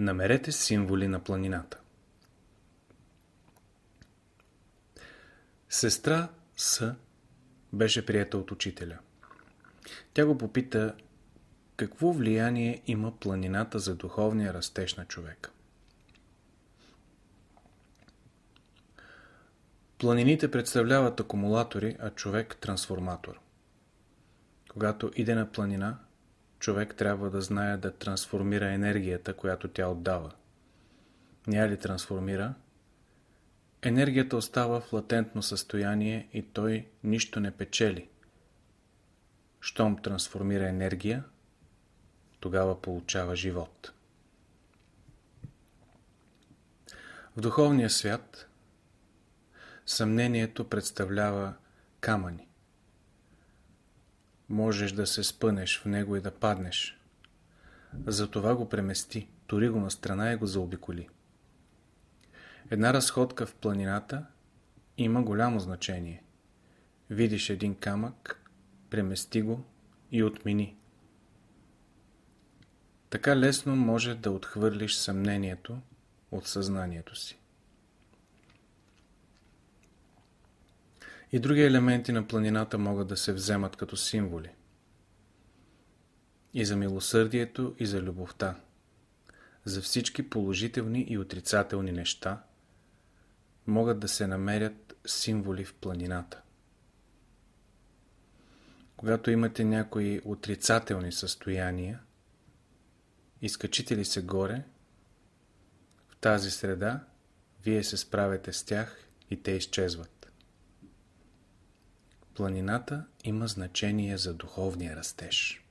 Намерете символи на планината. Сестра С беше прията от учителя. Тя го попита какво влияние има планината за духовния растеж на човека. Планините представляват акумулатори, а човек – трансформатор. Когато иде на планина, човек трябва да знае да трансформира енергията, която тя отдава. Ня ли трансформира? Енергията остава в латентно състояние и той нищо не печели. Щом трансформира енергия, тогава получава живот. В духовния свят съмнението представлява камъни. Можеш да се спънеш в него и да паднеш. Затова го премести, тори го на страна и го заобиколи. Една разходка в планината има голямо значение. Видиш един камък, премести го и отмени. Така лесно може да отхвърлиш съмнението от съзнанието си. И други елементи на планината могат да се вземат като символи. И за милосърдието, и за любовта. За всички положителни и отрицателни неща могат да се намерят символи в планината. Когато имате някои отрицателни състояния, изкачите ли се горе, в тази среда вие се справяте с тях и те изчезват. Планината има значение за духовния растеж.